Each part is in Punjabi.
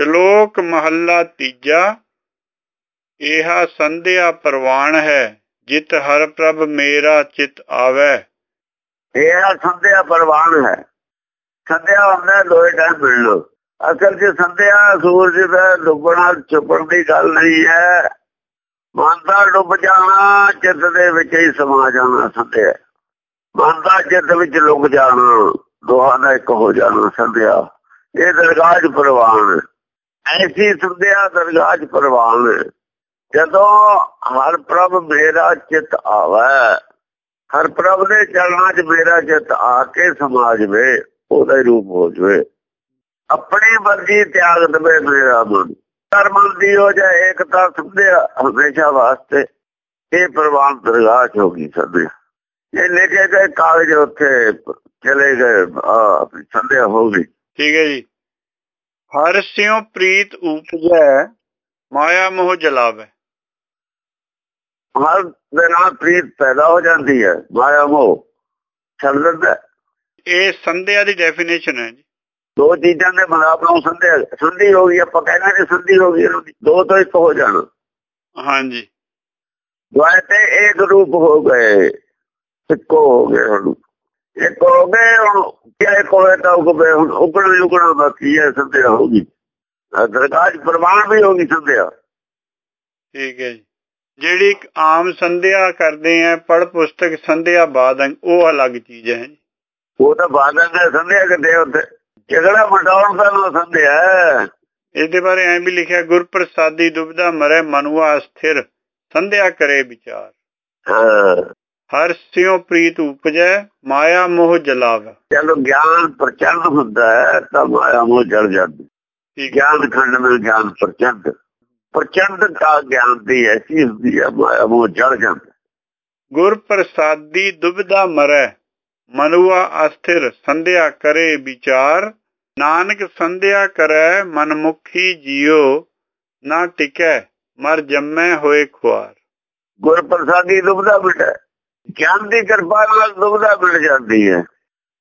ਸ਼ਲੋਕ ਮਹੱਲਾ ਤੀਜਾ। ਇਹਾ ਸੰਧਿਆ ਪ੍ਰਵਾਨ ਹੈ, ਜਿਤ ਹਰ ਪ੍ਰਭ ਮੇਰਾ ਚਿਤ ਆਵੇ। ਇਹ ਸੰਧਿਆ ਪ੍ਰਵਾਨ ਹੈ। ਸੰਧਿਆ ਹੁੰਦਾ ਦੋਏ ਟਾਈਮ ਮਿਲ ਲੋ ਅਸਲ 'ਚ ਸੰਧਿਆ ਸੂਰਜ ਦਾ ਡੁੱਬਣਾ ਛੁਪਣ ਦੀ ਗੱਲ ਨਹੀਂ ਹੈ। ਮਨ ਦਾ ਡੁੱਬ ਜਾਣਾ, ਚਿੱਤ ਦੇ ਵਿੱਚ ਹੀ ਸਮਾ ਜਾਣਾ ਸੰਧਿਆ ਮਨ ਦਾ ਚਿੱਤ ਵਿੱਚ ਲੁਕ ਜਾਣਾ, ਦੋਹਾਂ ਦਾ ਇੱਕ ਹੋ ਜਾਣਾ ਸੰਧਿਆ। ਇਹ ਦਰਗਾਹ ਪ੍ਰਵਾਨ ਐਸੀ ਸੰਧਿਆ ਦਰਗਾਹ 'ਚ ਪ੍ਰਵਾਨ ਜਦੋਂ ਹਰ ਪ੍ਰਭ ਮੇਰਾ ਚਿੱਤ ਆਵੇ, ਹਰ ਪ੍ਰਭ ਦੇ ਚਰਨਾਂ 'ਚ ਮੇਰਾ ਚਿੱਤ ਆ ਕੇ ਸਮਾਜ ਵੇ ਉਹਦਾ ਰੂਪ ਹੋ ਜਵੇ। ਆਪਣੀ ਮਰਜ਼ੀ ਤਿਆਗ ਦਵੇ ਮੇਰਾ ਮਨ। ਧਰਮ ਦੀ ਹੋ ਜਾਏ ਏਕਤਾ ਸੰਧਿਆ ਹਮੇਸ਼ਾ ਵਾਸਤੇ ਇਹ ਪ੍ਰਵਾਨ ਦਰਗਾਹ 'ਚ ਹੋ ਗਈ ਸੰਧਿਆ। ਇਹ ਲੈ ਕੇ ਗਏ ਕਾਗਜ਼ ਉੱਥੇ ਚਲੇ ਗਏ ਸੰਧਿਆ ਹੋ ਗਈ। ਠੀਕ ਹੈ ਜੀ। ਹਰ ਸਿਉ ਪ੍ਰੀਤ ਉਪਜੈ ਮਾਇਆ ਮੋਹ ਜਲਾਵੇ। ਹਰ ਦੇ ਨਾਲ ਪ੍ਰੀਤ ਪੈਦਾ ਹੋ ਜਾਂਦੀ ਹੈ ਮਾਇਆ ਮੋਹ। ਛੱਡ ਦਿੰਦਾ ਇਹ ਸੰਧਿਆ ਦੀ ਡੈਫੀਨੇਸ਼ਨ ਹੈ ਜੀ। ਦੋ ਚੀਜ਼ਾਂ ਦੇ ਮਿਲਾਪ ਨੂੰ ਸੰਧਿਆ ਸੰਧੀ ਹੋ ਗਈ ਆਪਾਂ ਕਹਿੰਦੇ ਨੇ ਸੰਧੀ ਹੋ ਗਈ ਦੋ ਤੋਂ ਇੱਕ ਹੋ ਜਾਣਾ। ਹਾਂਜੀ। ਦੁਆਏ ਤੇ ਇੱਕ ਰੂਪ ਹੋ ਗਏ ਇੱਕੋ ਹੋ ਗਏ ਹੁਣ ਇੱਕ ਹੋ ਗਏ ਹੁਣ ਕਿਆ ਕੋਲੇ ਤਾਂ ਉਗਵੇ ਹੁਣ ਉਗਣ ਉਗਣ ਬਾਕੀ ਹੈ ਸੰਧਿਆ ਹੋ ਗਈ। ਦਰਗਾਹ ਪ੍ਰਮਾਣ ਵੀ ਹੋ ਗਈ ਸੰਧਿਆ। ਠੀਕ ਹੈ ਜੀ। ਜਿਹੜੀ ਆਮ ਸੰਧਿਆ ਕਰਦੇ ਆ ਪੜ ਪੁਸਤਕ ਸੰਧਿਆ ਬਾਦੰ ਉਹ ਅਲੱਗ ਚੀਜ਼ ਹੈ ਉਹ ਤਾਂ ਬਾਦੰ ਦੇ ਸੰਧਿਆ ਕਰਦੇ ਉੱਥੇ? ਝਗੜਾ ਮਟਾਉਣ ਦਾ ਨਾ ਸੰਧਿਆ ਇਹਦੇ ਬਾਰੇ ਐਂ ਵੀ ਲਿਖਿਆ ਗੁਰ ਪ੍ਰਸਾਦੀ ਦੁਬਦਾ ਮਰੇ ਮਨੁਆ ਸਥਿਰ ਸੰਧਿਆ ਕਰੇ ਵਿਚਾਰ। ਹਾਂ। ਹਰ ਸਿਉ ਪ੍ਰੀਤ ਉਪਜੈ ਮਾਇਆ ਮੋਹ ਜਲਾਵੇ। ਚਲੋ ਗਿਆਨ ਪ੍ਰਚੰਡ ਹੁੰਦਾ ਹੈ ਤਾਂ ਮਾਇਆ ਮੋਹ ਜਲ ਜਾਂਦੀ। ਗਿਆਨ ਖੰਡ ਵਿੱਚ ਗਿਆਨ ਪ੍ਰਚੰਡ ਪ੍ਰਚੰਡ ਦਾ ਗਿਆਨ ਦੀ ਐਸੀ ਹੁੰਦੀ ਹੈ ਮਾਇਆ ਮੋਹ ਜਲ ਜਾਂਦਾ। ਗੁਰ ਪ੍ਰਸਾਦੀ ਦੁਬਦਾ ਮਰੇ ਮਨੁਆ ਅਸਥਿਰ ਸੰਧਿਆ ਕਰੇ ਵਿਚਾਰ। ਨਾਨਕ ਸੰਧਿਆ ਕਰੈ ਮਨਮੁਖੀ ਜਿਉ ਨਾ ਟਿਕੈ ਮਰ ਜੰਮੈ ਹੋਏ ਖੁਆਰ। ਗੁਰ ਪ੍ਰਸਾਦੀ ਦੁਬਦਾ ਮਿਟੈ। ਗਿਆਨ ਦੀ ਕਿਰਪਾ ਨਾਲ ਦੁਬਦਾ ਮਿਲ ਜਾਂਦੀ ਹੈ।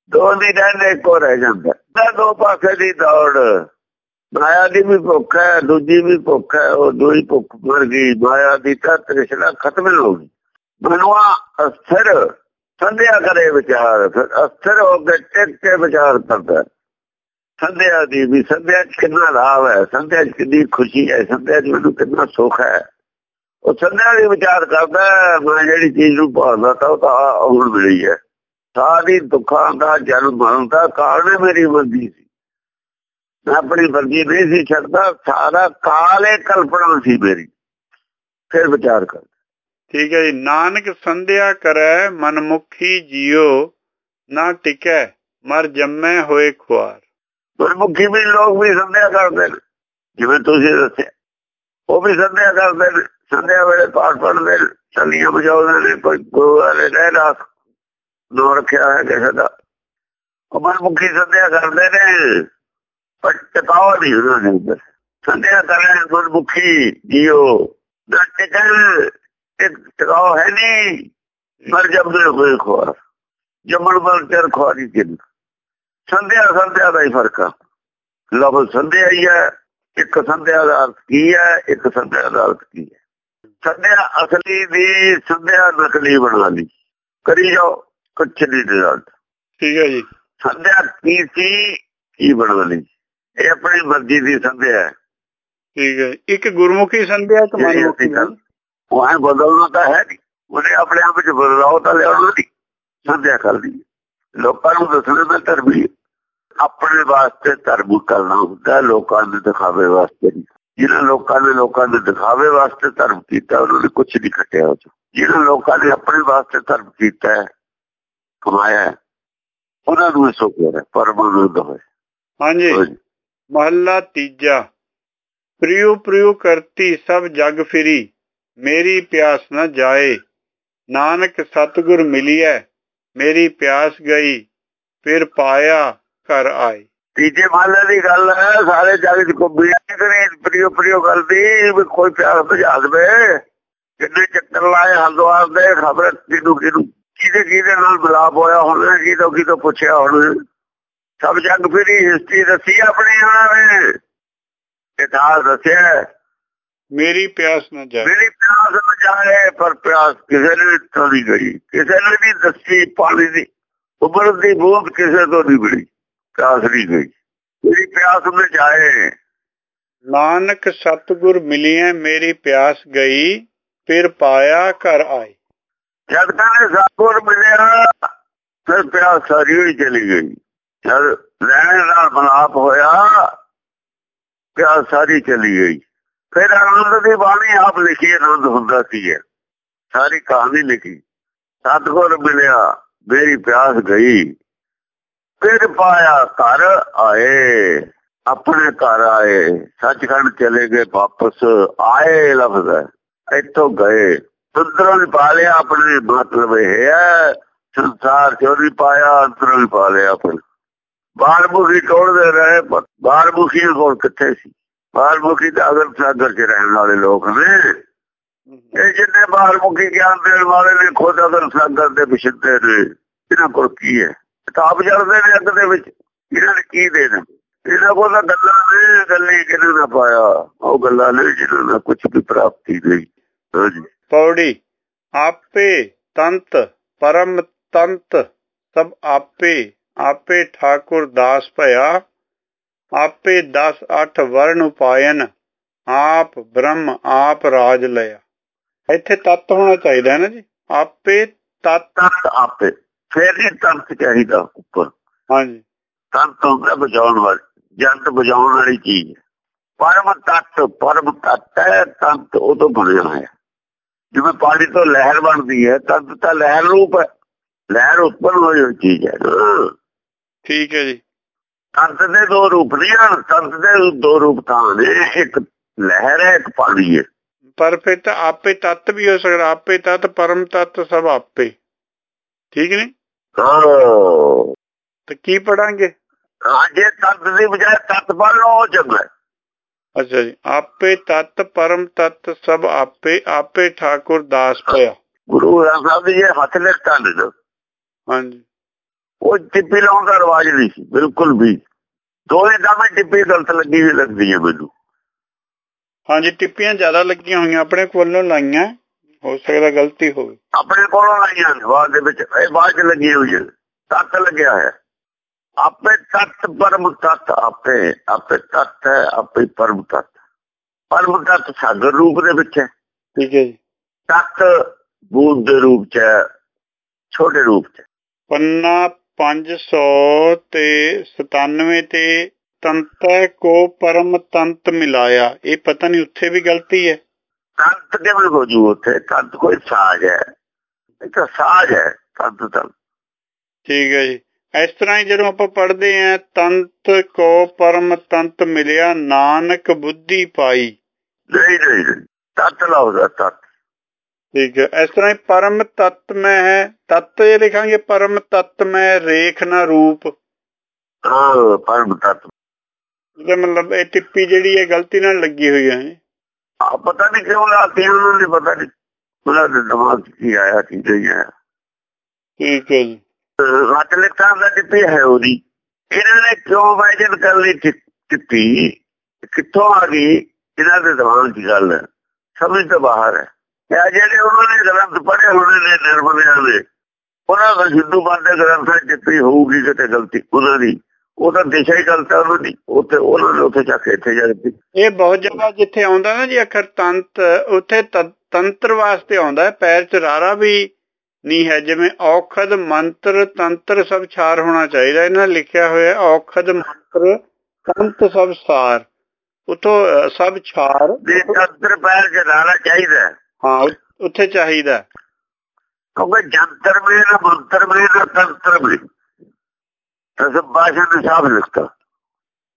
ਦੋ ਦੀ ਰਹਿੰਦੇ ਇੱਕੋ ਰਹਿ ਜਾਂਦਾ। ਦੋ ਪਾਸੇ ਦੀ ਦੌੜ। ਮਾਇਆ ਦੀ ਵੀ ਭੁੱਖ ਹੈ, ਦੂਜੀ ਵੀ ਭੁੱਖ ਹੈ, ਉਹ ਦੋਈ ਭੁੱਖ ਮਰ ਗਈ। ਮਾਇਆ ਦੀ ਤਾਂ ਤ੍ਰਿਸ਼ਨਾ ਖਤਮ ਹੋ ਗਈ। ਮਨੁਆ ਅਸਥਿਰ, ਸੰਧਿਆ ਕਰੇ ਵਿਚਾਰ। ਫਿਰ ਅਸਥਿਰ ਹੋ ਕੇ ਟਿਕ ਕੇ ਵਿਚਾਰ ਕਰਦਾ ਸੰਧਿਆ ਦੀ ਵੀ, ਸੰਧਿਆ ਚ ਕਿੰਨਾ ਲਾਭ ਹੈ? ਸੰਧਿਆ ਚ ਕਿੰਨੀ ਖੁਸ਼ੀ ਹੈ? ਸੰਧਿਆ ਚ ਮੈਨੂੰ ਕਿੰਨਾ ਸੁੱਖ ਹੈ? ਉਹ ਸੰਧਿਆ ਦੀ ਵਿਚਾਰ ਕਰਦਾ ਮੈਂ ਜਿਹੜੀ ਚੀਜ਼ ਨੂੰ ਭਾਲਦਾ ਤਾਂ ਉਹ ਤਾਂ ਹੁਣ ਮਿਲੀ ਹੈ। ਸਾਰੀ ਦੁੱਖਾਂ ਦਾ ਜਨਮ ਮਰਨ ਦਾ ਕਾਰਨ ਮੇਰੀ ਮਰਜ਼ੀ ਸੀ। ਮੈਂ ਆਪਣੀ ਮਰਜ਼ੀ ਨਹੀਂ ਸੀ ਛੱਡਦਾ ਸਾਰਾ ਕਾਲੇ ਕਲਪਨਾ ਸੀ ਮੇਰੀ। ਫਿਰ ਵਿਚਾਰ ਕਰ। ਠੀਕ ਹੈ ਜੀ। ਨਾਨਕ ਸੰਧਿਆ ਕਰੈ ਮਨਮੁਖੀ ਜਿਉ ਨਾ ਟਿਕੈ ਮਰ ਜੰਮੈ ਹੋਏ ਖੁਆਰ। ਮਨਮੁਖੀ ਵੀ ਲੋਕ ਵੀ ਸੰਧਿਆ ਕਰਦੇ ਨੇ। ਜਿਵੇਂ ਤੁਸੀਂ ਦੱਸਿਆ। ਉਹ ਵੀ ਸੰਧਿਆ ਕਰਦੇ ਨੇ। ਸੰਧਿਆ ਵੇਲੇ ਪਾਠ ਪੜ੍ਹਦੇ ਚਲੀਆਂ ਵਜਾਉਂਦੇ ਨੇ, ਕੋਈ ਗੁਰੂ ਵਾਲੇ ਰਹਿ ਰਾਤ ਨੋ ਰੱਖਿਆ ਹੈ ਕਿਸੇ ਦਾ। ਉਹ ਮਨਮੁਖੀ ਸੰਧਿਆ ਕਰਦੇ ਨੇ, ਪਰ ਟਿਕਾਉ ਨਹੀਂ ਉਹਨਾਂ ਦੇ ਅੰਦਰ। ਸੰਧਿਆ ਕਰੇ ਮਨਮੁਖੀ ਜਿਉ ਦਾ ਟਿਕਣ ਇੱਕ ਟਿਕਾਉ ਹੈ ਨਹੀਂ ਮਰ ਜੰਮੇ ਹੋਏ ਖੁਆਰ। ਜੰਮਣ ਮਰ ਚਰ ਖੁਆਰੀ ਜਿੰਨ ਸੰਧਿਆ ਸੰਧਿਆ ਦਾ ਹੀ ਫ਼ਰਕ ਆ। ਲਫ਼ਜ਼ ਸੰਧਿਆ ਹੀ ਹੈ ਇੱਕ ਸੰਧਿਆ ਦਾ ਅਰਥ ਕੀ ਹੈ ਇੱਕ ਸੰਧਿਆ ਦਾ ਅਰਥ ਕੀ ਹੈ ਸੰਧਿਆ ਅਸਲੀ ਦੀ ਸੰਧਿਆ ਨਕਲੀ ਬਣਾ ਲਈ ਕਰੀ ਜਾਓ ਕੁਛ ਨਹੀਂ ਰਿਜ਼ਲਟ ਠੀਕ ਹੈ ਜੀ। ਸੰਧਿਆ ਕੀ ਸੀ ਕੀ ਬਣਾ ਲਈ ਇਹ ਆਪਣੀ ਮਰਜ਼ੀ ਦੀ ਸੰਧਿਆ ਹੈ। ਠੀਕ ਹੈ। ਇੱਕ ਗੁਰਮੁਖੀ ਸੰਧਿਆ ਇੱਕ ਮਨਮੁਖੀ ਉਹ ਹੈ ਬਦਲਣਾ ਤਾਂ ਹੈ ਨਹੀਂ। ਉਹਨੇ ਆਪਣੇ ਆਪ ਵਿੱਚ ਬਦਲਾਅ ਤਾਂ ਲਿਆਉਣਾ ਨਹੀਂ। ਸੰਧਿਆ ਕਰਦੀ ਲੋਕਾਂ ਨੂੰ ਦੱਸਣਾ ਮੈਂ ਧਰਮੀ ਆਪਣੇ ਵਾਸਤੇ ਧਰਮ ਕਰਨਾ ਹੁੰਦਾ ਲੋਕਾਂ ਦੇ ਦਿਖਾਵੇ ਵਾਸਤੇ ਨਹੀਂ। ਜਿਹਨਾਂ ਲੋਕਾਂ ਨੇ ਲੋਕਾਂ ਦੇ ਦਿਖਾਵੇ ਵਾਸਤੇ ਧਰਮ ਕੀਤਾ ਉਹਨਾਂ ਨੇ ਕੁਝ ਨਹੀਂ ਖਟਿਆ ਉਹ ਜਿਹਨਾਂ ਲੋਕਾਂ ਨੇ ਆਪਣੇ ਵਾਸਤੇ ਧਰਮ ਕੀਤਾ ਹੈ ਕਮਾਇਆ ਉਹਨਾਂ ਨੂੰ ਸੁਖ ਹੈ ਪਰਮਾਨੰਦ ਹੋਏ ਹਾਂਜੀ। ਮਹੱਲਾ ਤੀਜਾ। ਪ੍ਰਿਯ ਪ੍ਰਿਯ ਕਰਤੀ ਸਭ ਜਗ ਫਿਰੀ ਮੇਰੀ ਪਿਆਸ ਨਾ ਜਾਏ। ਨਾਨਕ ਸਤਗੁਰ ਮਿਲਿਐ ਮੇਰੀ ਪਿਆਸ ਗਈ ਫਿਰ ਪਾਇਆ ਘਰ ਆਏ। ਤੀਜੇ ਮਹੱਲੇ ਦੀ ਗੱਲ ਹੈ ਸਾਰੇ ਜਗ ਚ ਕੁੱਬੀ ਕਰੇ ਪ੍ਰਿਯ ਪ੍ਰਿਯ ਕਰਦੀ ਵੀ ਕੋਈ ਪਿਆਸ ਬੁਝਾ ਦੇਵੇ। ਕਿੰਨੇ ਚੱਕਰ ਲਾਏ ਹਲਦਵਾਰ ਦੇ ਖਬਰ ਕਿਨੂੰ ਕਿਨੂੰ ਕਿਹਦੇ ਕਿਹਦੇ ਨਾਲ ਮਿਲਾਪ ਹੋਇਆ ਹੋਣਾ ਕਿਦੋਂ ਕਿਦੋਂ ਪੁੱਛਿਆ ਹੁਣ? ਸਭ ਜਗ ਫਿਰੀ ਹਿਸਟਰੀ ਦੱਸੀ ਆਪਣੀ ਉਹਨਾਂ ਨੇ। ਇਤਿਹਾਸ ਦੱਸਿਆ। ਮੇਰੀ ਪਿਆਸ ਨਾ ਜਾਏ। ਮੇਰੀ ਪਿਆਸ ਨਾ ਜਾਏ ਪਰ ਪਿਆਸ ਕਿਸੇ ਨੇ ਤੋਂ ਨਹੀਂ ਗਈ। ਕਿਸੇ ਨੇ ਨਹੀਂ ਦੱਸੀ ਪਾਣੀ ਦੀ ਉਬਰ ਦੀ ਬੂੰਦ ਕਿਸੇ ਤੋਂ ਨਹੀਂ ਮਿਲੀ। ਪਿਆਸ ਨਹੀਂ। ਗਈ ਮੇਰੀ ਪਿਆਸ ਨਾ ਜਾਏ। ਨਾਨਕ ਸਤਗੁਰ ਮਿਲਿਆ ਮੇਰੀ ਪਿਆਸ ਗਈ ਫਿਰ ਪਾਇਆ ਘਰ ਆਏ। ਜਦ ਕਹਿੰਦੇ ਸਤਗੁਰ ਮਿਲਿਆ ਫਿਰ ਪਿਆਸ ਸਾਰੀ ਹੋਈ ਚਲੀ ਗਈ। ਜਦ ਰਹਿਣ ਨਾਲ ਮਨਾਪ ਹੋਇਆ ਪਿਆਸ ਸਾਰੀ ਚਲੀ ਗਈ। ਫਿਰ ਆਨੰਦ ਦੀ ਬਾਣੀ ਆਪ ਲਿਖੀ ਆਨੰਦ ਹੁੰਦਾ ਸੀ ਹੈ ਸਾਰੀ ਕਹਾਣੀ ਲਿਖੀ। ਸਤਗੁਰ ਮਿਲਿਆ ਮੇਰੀ ਪਿਆਸ ਗਈ। ਫਿਰ ਪਾਇਆ ਘਰ ਆਏ ਆਪਣੇ ਘਰ ਆਏ ਸੱਚਖੰਡ ਚਲੇ ਗਏ ਵਾਪਸ ਆਏ ਲਫ਼ਜ਼ ਇੱਥੋਂ ਗਏ। ਅੰਦਰੋਂ ਵੀ ਪਾ ਲਿਆ ਆਪਣੇ ਮਤਲਬ ਇਹ ਹੈ ਸੰਸਾਰ ਚੋਂ ਵੀ ਪਾਇਆ ਅੰਦਰੋਂ ਵੀ ਪਾ ਲਿਆ ਆਪਣੇ। ਬਾਹਰ ਮੁਖੀ ਟੋੜਦੇ ਰਹੇ? ਪਰ ਬਾਹਰ ਮੁਖੀ ਕੋਲ ਕਿੱਥੇ ਸੀ? ਬਾਹਰ ਮੁਖੀ ਤਾਂ ਅਗਰ ਸਾਗਰ 'ਚ ਰਹਿਣ ਵਾਲੇ ਲੋਕ ਨੇ ਇਹ ਜਿੰਨੇ ਬਾਹਰ ਮੁਖੀ ਗਿਆਨ ਦੇਣ ਵਾਲੇ ਨੇ ਖੁਦ ਅਗਰ ਸਾਗਰ ਦੇ ਵਿਛਦੇ ਨੇ ਇਹਨਾਂ ਕੋਲ ਕੀ ਹੈ? ਕਿਤਾਬ ਜਲਦੇ ਨੇ ਅੱਗ ਦੇ ਵਿੱਚ ਇਹਨਾਂ ਨੇ ਕੀ ਦੇ ਦੇਣਾ? ਇਹਨਾਂ ਕੋਲ ਤਾਂ ਗੱਲਾਂ ਨੇ ਗੱਲੇ ਕਿਹਨੇ ਨਾ ਪਾਇਆ? ਉਹ ਗੱਲਾਂ ਨੇ ਜਿਹਨਾਂ ਨਾਲ ਕੁਝ ਵੀ ਪ੍ਰਾਪਤੀ ਨਹੀਂ। ਹਾਂਜੀ। ਪੌੜੀ ਆਪੇ ਤੰਤ ਪਰਮ ਤੰਤ ਸਭ ਆਪੇ ਆਪੇ ਠਾਕੁਰ ਦਾਸ ਭਇਆ ਆਪੇ 10 8 ਵਰਨ ਉਪਾਇਨ ਆਪ ਬ੍ਰਹਮ ਆਪ ਰਾਜ ਲਿਆ ਇੱਥੇ ਤਤ ਹੋਣਾ ਚਾਹੀਦਾ ਹੈ ਨਾ ਜੀ। ਆਪੇ ਤਤ ਆਪੇ। ਫੇਰ ਹੀ ਤੰਤ ਚਾਹੀਦਾ ਉੱਪਰ। ਹਾਂਜੀ। ਤੰਤ ਹੁੰਦਾ ਬਚਾਉਣ ਵਾਲੀ ਜੰਤ ਬਚਾਉਣ ਵਾਲੀ ਚੀਜ਼। ਪਰਮ ਤਤ ਪਰਮ ਤਤ ਹੈ ਤੰਤ ਉਹ ਤੋਂ ਬਣਿਆ ਹੋਇਆ ਜਿਵੇਂ ਪਾਣੀ ਤੋਂ ਲਹਿਰ ਬਣਦੀ ਹੈ ਤੰਤ ਤਾਂ ਲਹਿਰ ਰੂਪ ਹੈ। ਲਹਿਰ ਉੱਪਰ ਹੋਈ ਹੋਈ ਚੀਜ਼ ਹੈ। ਠੀਕ ਹੈ ਜੀ। ਤੰਤ ਦੇ ਦੋ ਰੂਪ ਨਹੀਂ ਹਨ ਤੰਤ ਦੇ ਦੋ ਰੂਪ ਤਾਂ ਨੇ। ਇੱਕ ਲਹਿਰ ਹੈ ਇੱਕ ਪਾਣੀ ਹੈ। ਪਰ ਫਿਰ ਤਾਂ ਆਪੇ ਤਤ ਵੀ ਹੋ ਸਕਦਾ। ਆਪੇ ਤਤ ਪਰਮ ਤਤ ਸਭ ਆਪੇ। ਠੀਕ ਨਹੀਂ? ਹਾਂ ਤੇ ਕੀ ਪੜਾਂਗੇ ਹਾਂ ਜੇ ਤੰਤ ਦੀ ਬਜਾਏ ਤਤ ਪੜ ਲਓ ਉਹ ਚੰਗਾ ਹੈ। ਅੱਛਾ ਜੀ ਆਪੇ ਤਤ ਪਰਮ ਤਤ ਸਭ ਆਪੇ ਆਪੇ ਠਾਕੁਰ ਦਾਸ ਭਇਆ ਗੁਰੂ ਗ੍ਰੰਥ ਸਾਹਿਬ ਜੀ ਇਹ ਹੱਥ ਲਿਖਤਾ ਨੇ ਨਾ ਹਾਂਜੀ ਉਹ ਟਿੱਪੀ ਲਾਉਣ ਦਾ ਰਵਾਜ ਨਹੀਂ ਸੀ ਬਿਲਕੁਲ ਵੀ ਦੋਵੇਂ ਦਾਮੇ ਟਿੱਪੀ ਗਲਤ ਲੱਗੀ ਹੋਈ ਲੱਗਦੀ ਹੈ ਮੈਨੂੰ ਹਾਂਜੀ ਟਿੱਪੀਆਂ ਜ਼ਿਆਦਾ ਲੱਗੀਆਂ ਹੋਈਆਂ ਆਪਣੇ ਕੋਲੋਂ ਲਾਈਆਂ ਹੋ ਸਕਦਾ ਗਲਤੀ ਹੋਵੇ। ਆਪਣੇ ਕੋਲੋਂ ਆਈਆਂ ਬਾਅਦ ਦੇ ਵਿੱਚ। ਇਹ ਬਾਅਦ ਚ ਲੱਗੀ ਹੋਈ ਹੈ। ਤੱਤ ਲੱਗਿਆ ਹੈ। ਆਪੇ ਤਤ ਪਰਮ ਤਤ ਆਪੇ ਆਪੇ ਤਤ ਹੈ ਆਪੇ ਪਰਮ ਤਤ। ਪਰਮ ਤਤ ਸਾਗਰ ਰੂਪ ਦੇ ਵਿੱਚ ਹੈ। ਠੀਕ ਹੈ ਜੀ। ਤਤ ਬੂਦ ਦੇ ਰੂਪ ਚ ਹੈ ਛੋਟੇ ਰੂਪ ਚ ਪੰਨਾ 500 ਤੇ 97 ਤੇ ਤੰਤੈ ਕੋ ਪਰਮ ਤੰਤ ਮਿਲਾਇਆ। ਇਹ ਪਤਾ ਨਹੀਂ ਉੱਥੇ ਵੀ ਗਲਤੀ ਹੈ। ਤੰਤ ਕਿਵੇਂ ਹੋ ਜੂ ਉੱਥੇ? ਤੰਤ ਕੋਈ ਸਾਜ ਹੈ। ਇਹ ਤਾਂ ਸਾਜ ਹੈ ਤੰਤ ਤਾਂ। ਠੀਕ ਹੈ ਜੀ। ਇਸ ਤਰ੍ਹਾਂ ਹੀ ਜਦੋਂ ਆਪਾਂ ਪੜ੍ਹਦੇ ਆਂ ਤੰਤ ਕੋ ਪਰਮ ਤੰਤ ਮਿਲਿਆ ਨਾਨਕ ਬੁੱਧੀ ਪਾਈ। ਨਹੀਂ ਨਹੀਂ। ਤਤ ਲਾਉਦਾ ਤਤ। ਠੀਕ ਹੈ। ਇਸ ਤਰ੍ਹਾਂ ਹੀ ਪਰਮ ਤਤ ਮੈਂ ਹੈ। ਤਤ ਇਹ ਲਿਖਾਂਗੇ ਪਰਮ ਤਤ ਮੈਂ ਰੇਖ ਨਾ ਰੂਪ। ਹਾਂ ਪਰਮ ਤਤ। ਮਤਲਬ ਇਹ ਟਿੱਪੀ ਜਿਹੜੀ ਹੈ ਗਲਤੀ ਨਾਲ ਲੱਗੀ ਹੋਈ ਹੈ। ਆ ਪਤਾ ਨਹੀਂ ਕਿਉਂ ਲਾਤੀ ਉਹਨਾਂ ਨੇ ਪਤਾ ਨਹੀਂ ਉਹਨਾਂ ਦੇ ਦਿਮਾਗ ਕੀ ਆਇਆ ਕੀ ਨਹੀਂ ਆਇਆ। ਠੀਕ ਹੈ ਜੀ। ਹੱਥ ਲਿਖਾਂ ਦਾ ਟਿੱਪੀ ਹੈ ਉਹਦੀ। ਇਹਨਾਂ ਨੇ ਕਿਉਂ ਵਾਜਨ ਕਰ ਲਈ ਟਿੱਪੀ ਕਿੱਥੋਂ ਆ ਗਈ? ਇਹਨਾਂ ਦੇ ਦਿਮਾਗ 'ਚ ਗੱਲ ਸਮਝ ਤੋਂ ਬਾਹਰ ਹੈ। ਇਹ ਜਿਹੜੇ ਉਹਨਾਂ ਨੇ ਗ੍ਰੰਥ ਪੜ੍ਹੇ ਹੋਣੇ ਨੇ ਨਿਰਮਲਿਆਂ ਦੇ ਉਹਨਾਂ ਦਾ ਹਿੰਦੂ ਬਾਦੇ ਗ੍ਰੰਥਾਂ 'ਚ ਟਿੱਪੀ ਹੋਊਗੀ ਕਿਤੇ ਗਲਤੀ ਉਹਨਾਂ ਦੀ। ਉਹ ਤਾਂ ਦਿਸ਼ਾ ਹੀ ਗਲਤ ਉਹਨਾਂ ਦੀ ਉੱਥੇ ਉਹਨਾਂ ਨੇ ਉੱਥੇ ਜਾ ਕੇ ਇੱਥੇ ਜਾ ਕੇ ਇਹ ਬਹੁਤ ਜਗ੍ਹਾ ਜਿੱਥੇ ਆਉਂਦਾ ਨਾ ਜੀ ਅੱਖਰ ਤੰਤ ਉੱਥੇ ਤੰਤਰ ਵਾਸਤੇ ਆਉਂਦਾ ਪੈਰ ਚ ਰਾਰਾ ਵੀ ਨਹੀਂ ਹੈ ਜਿਵੇਂ ਔਖਦ ਮੰਤਰ ਤੰਤਰ ਸਭ ਛਾਰ ਹੋਣਾ ਚਾਹੀਦਾ ਇਹਨਾਂ ਨੇ ਲਿਖਿਆ ਹੋਇਆ ਔਖਦ ਮੰਤਰ ਤੰਤ ਸਭ ਸਾਰ ਉਤੋਂ ਅ, ਸਭ ਛਾਰ ਦੇ ਤੰਤਰ ਪੈਰ ਚ ਲਾਣਾ ਚਾਹੀਦਾ ਹੈ। ਉੱਥੇ ਚਾਹੀਦਾ। ਕਿਉਂਕਿ ਜੰਤਰ ਨਾ ਮੰਤਰ ਨਾ ਤੰਤਰ ਮੇ ਤਸ ਬਾਸ਼ਾ ਨੇ ਸਾਫ਼ ਲਿਖਤਾ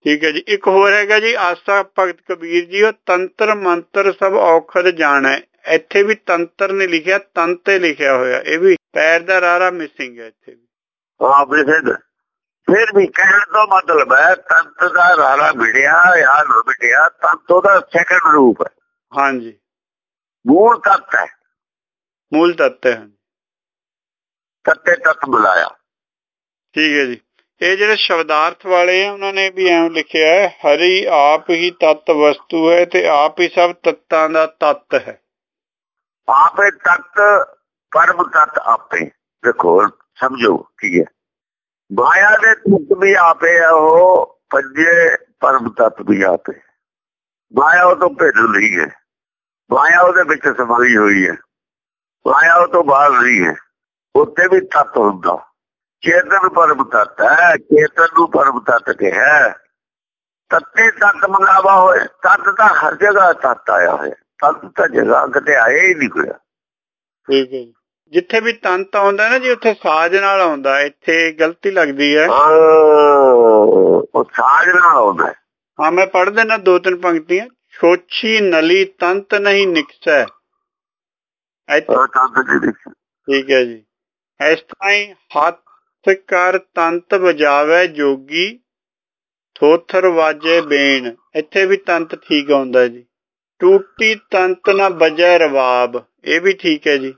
ਠੀਕ ਹੈ ਜੀ। ਇੱਕ ਹੋਰ ਹੈਗਾ ਜੀ ਆਸਾ ਭਗਤ ਕਬੀਰ ਜੀ ਉਹ ਤੰਤਰ ਮੰਤਰ ਸਭ ਔਖਦ ਜਾਣੈ। ਇੱਥੇ ਵੀ ਤੰਤਰ ਨੇ ਲਿਖਿਆ ਤੰਤੇ ਲਿਖਿਆ ਹੋਇਆ। ਇਹ ਵੀ ਪੈਰ ਦਾ ਰਾਰਾ ਮਿਸਿੰਗ ਹੈ ਇੱਥੇ ਵੀ। ਹਾਂ ਬਿਲਕੁਲ ਫਿਰ ਵੀ ਕਹਿਣ ਤੋਂ ਮਤਲਬ ਹੈ ਤੰਤ ਦਾ ਰਾਰਾ ਮਿਲਿਆ ਜਾਂ ਨਾ ਮਿਲਿਆ ਤੰਤੋ ਦਾ ਸੈਕੰਡ ਰੂਪ ਹੈ। ਹਾਂਜੀ। ਮੂਲ ਤੱਤ ਹੈ। ਮੂਲ ਤੱਤ ਹੈ। ਤੱਤੇ ਤੱਤ ਮਿਲਾਇਆ ਠੀਕ ਹੈ ਜੀ। ਇਹ ਜਿਹੜੇ ਸ਼ਬਦਾਰਥ ਵਾਲੇ ਆ, ਉਹਨਾਂ ਨੇ ਵੀ ਐਂ ਲਿਖਿਆ ਹੈ, ਹਰੀ ਆਪ ਹੀ ਤਤ ਵਸਤੂ ਹੈ ਤੇ ਆਪ ਹੀ ਸਭ ਤੱਤਾਂ ਦਾ ਤਤ ਹੈ। ਆਪੇ ਤਤ, ਪਰਮ ਤਤ ਆਪੇ। ਦੇਖੋ, ਸਮਝੋ ਕੀ ਹੈ। ਮਾਇਆ ਦੇ ਤਤ ਵੀ ਆਪੇ ਆ, ਉਹ ਪੰਜੇ ਪਰਮ ਤਤ ਵੀ ਆਪੇ। ਮਾਇਆ ਉਹ ਤੋਂ ਭੇਦ ਨਹੀਂ ਹੈ। ਮਾਇਆ ਉਹਦੇ ਵਿੱਚ ਸਮਾਈ ਹੋਈ ਹੈ। ਮਾਇਆ ਉਹ ਤੋਂ ਬਾਹਰ ਨਹੀਂ ਹੈ। ਉੱਤੇ ਵੀ ਤਤ ਹੁੰਦਾ। ਚੇਤਨ ਪਰਮ ਤਤ ਹੈ ਚੇਤਨ ਨੂੰ ਪਰਮ ਤਤ ਕਿਹਾ ਤੱਤੇ ਤਤ ਮੰਗਾਵਾ ਹੋਏ ਤਤ ਤਾਂ ਹਰ ਜਗ੍ਹਾ ਤਤ ਆਇਆ ਹੋਇਆ। ਤਤ ਤਾਂ ਜਗ੍ਹਾ ਕਿਤੇ ਆਇਆ ਹੀ ਨਹੀਂ ਕੋਈ ਠੀਕ ਹੈ ਜੀ। ਜਿੱਥੇ ਵੀ ਤੰਤ ਆਉਂਦਾ ਨਾ ਜੀ ਉੱਥੇ ਸਾਜ ਨਾਲ ਆਉਂਦਾ ਇੱਥੇ ਗਲਤੀ ਲੱਗਦੀ ਹੈ। ਹਾਂ ਉਹ ਸਾਜ ਨਾਲ ਆਉਂਦਾ ਹੈ। ਮੈਂ ਪੜ੍ਹ ਦੇਣਾ ਦੋ ਤਿੰਨ ਪੰਕਤੀਆਂ। ਛੋਛੀ ਨਲੀ ਤੰਤ ਨਹੀਂ ਨਿਕਸੈ। ਠੀਕ ਹੈ ਜੀ। ਇਸ ਤਰ੍ਹਾਂ ਹੀ ਹੱਥ ਕਰ ਤੰਤ ਵਜਾਵੇ ਜੋਗੀ ਥੋਥਰ ਵਾਜੇ ਬੇਣ। ਇੱਥੇ ਵੀ ਤੰਤ ਠੀਕ ਆਉਂਦਾ ਜੀ। ਟੂਟੀ ਤੰਤ ਨਾ ਬਜੈ ਰਵਾਬ। ਇਹ ਵੀ ਠੀਕ ਹੈ ਜੀ।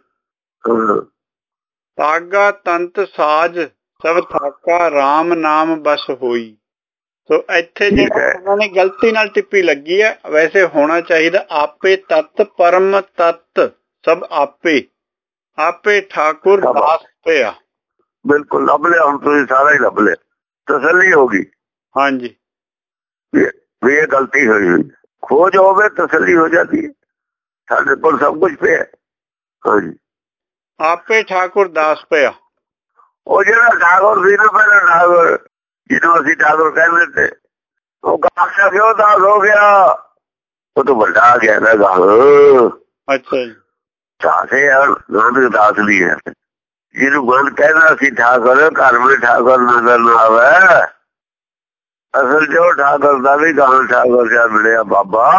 ਤਾਗਾ ਤੰਤ ਸਾਜ ਸਭ ਥਾਕਾ RAM ਨਾਮ ਬਸ ਹੋਈ। ਸੋ ਇੱਥੇ ਜਿਹੜਾ। ਉਹਨਾਂ ਨੇ ਗਲਤੀ ਨਾਲ ਟਿੱਪੀ ਲੱਗੀ ਹੈ ਵੈਸੇ ਹੋਣਾ ਚਾਹੀਦਾ ਆਪੇ ਤਤ ਪਰਮ ਤਤ ਸਭ ਆਪੇ। ਆਪੇ ਠਾਕੁਰ ਦਾਸ ਪਿਆ। ਬਿਲਕੁਲ ਲੱਭ ਲਿਆ ਹੁਣ ਤੁਸੀਂ ਸਾਰਾ ਹੀ ਲੱਭ ਲਿਆ। ਤਸੱਲੀ ਹੋ ਗਈ। ਹਾਂਜੀ। ਵੀ ਇਹ ਗਲਤੀ ਹੋਈ ਹੋਈ। ਖੋਜ ਹੋਵੇ ਤਸੱਲੀ ਹੋ ਜਾਂਦੀ ਹੈ। ਸਾਡੇ ਕੋਲ ਸਭ ਕੁਝ ਪਿਆ। ਹਾਂਜੀ। ਆਪੇ ਠਾਕੁਰ ਦਾਸ ਪਿਆ। ਉਹ ਜਿਹੜਾ ਠਾਕੁਰ ਸੀ ਨਾ ਪਹਿਲਾਂ ਠਾਕੁਰ ਜਿਹਨੂੰ ਅਸੀਂ ਠਾਕੁਰ ਕਹਿੰਦੇ ਤੇ ਉਹ ਗਾਖਾ ਕਿਉਂ ਦਾਸ ਹੋ ਗਿਆ? ਉਹ ਤੋਂ ਵੱਡਾ ਆ ਗਿਆ ਨਾ ਗਾਹ। ਅੱਛਾ ਜੀ। ਸਾਸੇ ਆ ਨਾਨਕ ਦਾਸ ਵੀ ਹੈ। ਜਿਹਨੂੰ ਮਨ ਕਹਿੰਦਾ ਸੀ ਠਾਕੁਰ ਘਰ ਵਿੱਚ ਠਾਕੁਰ ਨਜ਼ਰ ਨਾ ਆਵੇ। ਅਸਲ ਜੋ ਠਾਕੁਰ ਦਾ ਵੀ ਗਾਂ ਠਾਕੁਰ ਜਿਹਾ ਮਿਲਿਆ ਬਾਬਾ।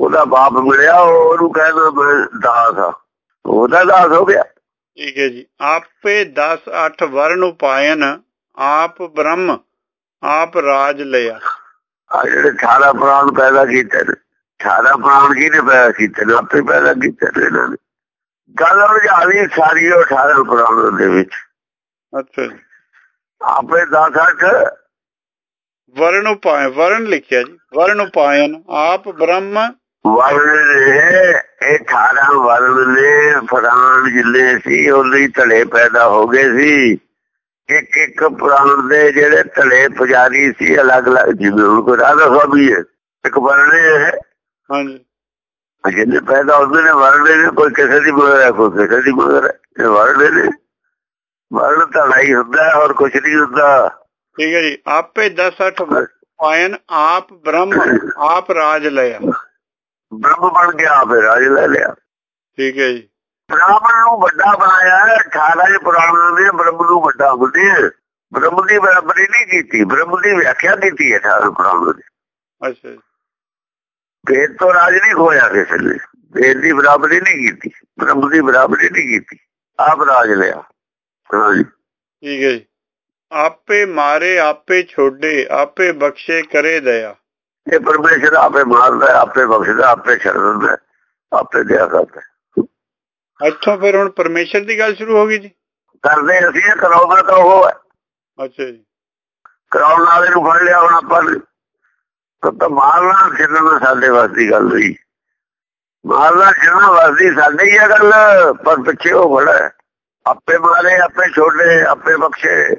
ਉਹਦਾ ਬਾਪ ਮਿਲਿਆ ਉਹ ਉਹਨੂੰ ਕਹਿੰਦਾ ਮੈਂ ਦਾਸ ਆ ਉਹਦਾ ਦਾਸ ਹੋ ਗਿਆ। ਠੀਕ ਹੈ ਜੀ। ਆਪੇ 10 8 ਵਰਨ ਉਪਾਇਨ ਆਪ ਬ੍ਰਹਮ ਆਪ ਰਾਜ ਲਿਆ। ਆ ਜਿਹੜੇ 18 ਪ੍ਰਾਣ ਪੈਦਾ ਕੀਤੇ ਨੇ 18 ਪ੍ਰਾਣ ਕਿਹਨੇ ਪੈਦਾ ਕੀਤੇ ਨੇ? ਆਪੇ ਪੈਦਾ ਕੀਤੇ ਨੇ ਇਹਨਾਂ ਨੇ। ਗੱਲ ਰੁਝਾਵੀ ਸਾਰੀ ਉਹ 18 ਪ੍ਰਾਣ ਦੇ ਵਿੱਚ। ਅੱਛਾ ਜੀ। ਆਪੇ 10 8 ਵਰਨ ਉਪਾਇ ਵਰਨ ਲਿਖਿਆ ਜੀ ਵਰਨ ਉਪਾਇਨ ਆਪ ਬ੍ਰਹਮ। ਵਰਨ ਨੇ ਇਹ 18 ਵਰਨ ਨੇ ਪ੍ਰਾਣ ਜਿੰਨੇ ਸੀ ਉਹਦੇ ਧੜੇ ਪੈਦਾ ਹੋ ਗਏ ਸੀ। ਇੱਕ ਇੱਕ ਪ੍ਰਾਣ ਦੇ ਜਿਹੜੇ ਧੜੇ ਪੁਜਾਰੀ ਸੀ ਅਲੱਗ-ਅਲੱਗ ਜਿਵੇਂ ਹੁਣ ਕੋਈ ਰਾਧਾ ਸਵਾਮੀ ਹੈ ਇੱਕ ਵਰਣੇ ਹੈ। ਹਾਂਜੀ। ਜਿਹਨੇ ਪੈਦਾ ਹੁੰਦੇ ਨੇ ਵਰਣੇ ਨੇ ਕੋਈ ਕਿਸੇ ਦੀ ਮਗਰ ਹੈ ਕੋਈ ਕਿਸੇ ਦੀ ਮਗਰ ਹੈ। ਵਰਣੇ ਨੇ ਵਰਨ ਧੜਾ ਹੀ ਹੁੰਦਾ ਔਰ ਕੁਝ ਨਹੀਂ ਹੁੰਦਾ। ਠੀਕ ਹੈ ਜੀ। ਆਪੇ 10 8 ਉਪਾਇਨ ਆਪ ਬ੍ਰਹਮ ਆਪ ਰਾਜ ਲਿਆ ਬ੍ਰਹਮ ਬਣ ਗਿਆ ਆਪੇ ਰਾਜ ਲੈ ਲਿਆ। ਠੀਕ ਹੈ ਜੀ। ਬ੍ਰਾਹਮਣ ਨੂੰ ਵੱਡਾ ਬਣਾਇਆ ਹੈ 18 ਦੇ ਪੁਰਾਣਾਂ ਨੇ ਬ੍ਰਹਮ ਨੂੰ ਵੱਡਾ ਬੁੱਧੀ ਬ੍ਰਹਮ ਦੀ ਬਰਾਬਰੀ ਨਹੀਂ ਕੀਤੀ ਬ੍ਰਹਮ ਦੀ ਵਿਆਖਿਆ ਕੀਤੀ ਹੈ 18 ਪੁਰਾਣਾਂ ਨੇ ਅੱਛਾ ਵੇਦ ਤੋਂ ਰਾਜ ਨਹੀਂ ਹੋਇਆ ਕਿਸੇ ਨੇ। ਵੇਦ ਦੀ ਬਰਾਬਰੀ ਨਹੀਂ ਕੀਤੀ। ਬ੍ਰਹਮ ਦੀ ਬਰਾਬਰੀ ਨਹੀਂ ਕੀਤੀ। ਆਪ ਰਾਜ ਲਿਆ। ਠੀਕ ਹੈ ਆਪੇ ਮਾਰੇ ਆਪੇ ਛੋਡੇ ਆਪੇ ਬਖਸ਼ੇ ਕਰੇ ਦਇਆ। ਇਹ ਪਰਮੇਸ਼ਰ ਆਪੇ ਮਾਰਦਾ ਆਪੇ ਬਖਸ਼ਦਾ ਆਪੇ ਛੱਡਦਾ ਆਪੇ ਦਿਆ ਕਰਦਾ। ਇੱਥੋਂ ਫਿਰ ਹੁਣ ਪਰਮੇਸ਼ਰ ਦੀ ਗੱਲ ਸ਼ੁਰੂ ਹੋ ਗਈ ਜੀ? ਕਰਦੇ ਅਸੀਂ ਕਰਾਉਣਾ ਤਾਂ ਉਹ ਹੈ। ਅੱਛਾ ਜੀ। ਕਰਾਉਣ ਵਾਲੇ ਨੂੰ ਫੜ ਲਿਆ ਹੁਣ ਆਪਾਂ ਨੇ। ਤਾਂ ਤਾਂ ਮਾਰਨਾ ਛੱਡਣਾ ਸਾਡੇ ਵੱਸ ਗੱਲ ਨਹੀਂ। ਮਾਰਨਾ ਛੱਡਣਾ ਵੱਸ ਸਾਡੇ ਹੀ ਆ ਗੱਲ, ਪਰ ਪਿੱਛੇ ਉਹ ਬੜਾ ਆਪੇ ਮਾਰੇ, ਆਪੇ ਛੋੜੇ ਆਪੇ ਬਖਸ਼ੇ,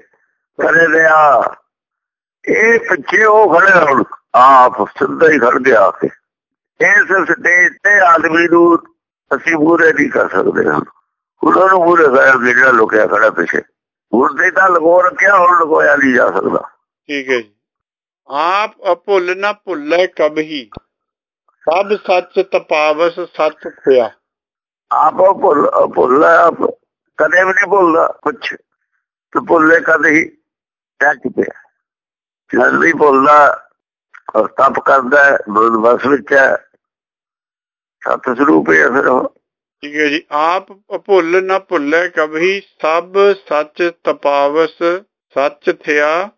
ਕਰੇ ਦਿਆ ਇਹ ਪਿੱਛੇ ਉਹ ਖੜੇ ਹੁਣ, ਆਪ ਸਿੱਧਾ ਹੀ ਖੜ ਗਿਆ ਆ ਕੇ। ਇਸ ਸਟੇਜ ਤੇ ਆਦਮੀ ਨੂੰ ਅਸੀਂ ਪੂਰੇ ਨਹੀਂ ਕਰ ਸਕਦੇ ਹਾਂ। ਉਹਨਾਂ ਨੂੰ ਪੂਰੇ ਕਰਾਂਗੇ ਜਿਹੜਾ ਲੁਕਿਆ ਖੜਾ ਪਿੱਛੇ। ਹੁਣ ਤੇ ਤਾਂ ਲਗੋ ਰੱਖਿਆ, ਹੁਣ ਲਗੋਇਆ ਨਹੀਂ ਜਾ ਸਕਦਾ। ਠੀਕ ਹੈ ਜੀ। ਆਪ ਅਭੁੱਲ ਨਾ ਭੁੱਲੇ ਕਬਹੀ ਸਭ ਸੱਚ ਤਪਾਵਸ ਸੱਚ ਥਿਆ ਆਪ ਭੁੱਲ ਭੁੱਲ ਆਪ। ਕਦੇ ਵੀ ਨਹੀਂ ਭੁੱਲਦਾ ਕੁਛ। ਤੇ ਭੁੱਲੇ ਕਦੇ ਹੀ ਟੱਚ ਪਿਆ। ਜਦ ਵੀ ਭੁੱਲਦਾ ਔਰ ਤਪ ਕਰਦਾ ਮਨ ਵਸ ਵਿੱਚ ਹੈ। ਸਤ ਸਰੂਪ ਹੈ ਫਿਰ ਉਹ। ਠੀਕ ਹੈ ਜੀ। ਆਪ ਅਭੁੱਲ ਨਾ ਭੁੱਲੇ ਕਬਹੀ ਸਭ ਸੱਚ ਤਪਾਵਸ ਸੱਚ ਥਿਆ।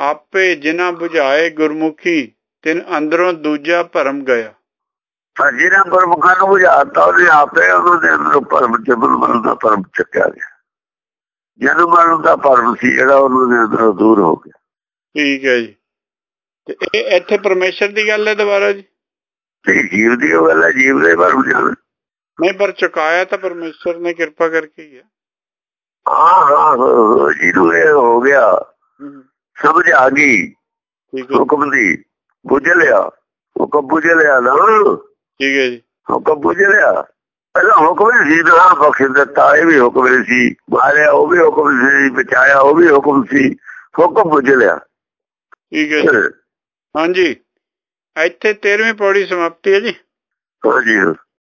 ਆਪੇ ਜਿਨਾ 부ਝਾਏ ਗੁਰਮੁਖੀ ਤਿਨ ਅੰਦਰੋਂ ਦੂਜਾ ਭਰਮ ਗਿਆ। ਜਿਹਨਾਂ ਗੁਰਮੁਖਾਂ ਨੂੰ ਬੁਝਾਤਾ ਉਹਨੇ ਆਪੇ ਉਹਨਾਂ ਦੇ ਅੰਦਰ ਭਰਮ ਜਬਲ ਮਨ ਦਾ ਭਰਮ ਚੱਕਿਆ ਗਿਆ। ਜਨਮ ਮਰਨ ਦਾ ਭਰਮ ਸੀ ਜਿਹੜਾ ਉਹਨਾਂ ਦੇ ਅੰਦਰੋਂ ਦੂਰ ਹੋ ਗਿਆ। ਠੀਕ ਹੈ ਜੀ। ਤੇ ਇਹ ਇੱਥੇ ਪਰਮੇਸ਼ਰ ਦੀ ਗੱਲ ਹੈ ਦੁਬਾਰਾ ਜੀ? ਤੇ ਜੀਵ ਦੀ ਉਹ ਗੱਲ ਹੈ ਜੀਵ ਦੇ ਭਰਮ ਜਾਣ ਨਹੀਂ ਪਰ ਚੁਕਾਇਆ ਤਾਂ ਪਰਮੇਸ਼ਰ ਨੇ ਕਿਰਪਾ ਕਰਕੇ ਹੀ ਹੈ। ਹਾਂ ਹਾਂ ਜਿਹਨੂੰ ਇਹ ਹੋ ਗਿਆ। ਸਮਝ ਆ ਗਈ। ਠੀਕ ਹੈ ਹੁਕਮ ਦੀ ਬੁੱਝ ਲਿਆ। ਹੁਕਮ ਬੁੱਝ ਲਿਆ ਨਾ। ਠੀਕ ਹੈ ਜੀ। ਹੁਕਮ ਬੁੱਝ ਲਿਆ। ਪਹਿਲਾਂ ਹੁਕਮ ਸੀ ਨਾ ਬਖਸ਼ ਦਿੱਤਾ ਇਹ ਵੀ ਹੁਕਮ ਸੀ। ਮਾਰਿਆ ਉਹ ਵੀ ਹੁਕਮ ਸੀ ਬਚਾਇਆ ਉਹ ਵੀ ਹੁਕਮ ਸੀ। ਹੁਕਮ ਬੁੱਝ ਲਿਆ। ਠੀਕ ਹੈ ਜੀ। ਹਾਂਜੀ। ਇੱਥੇ 13ਵੀਂ ਪੌੜੀ ਸਮਾਪਤੀ ਹੈ ਜੀ। ਹਾਂਜੀ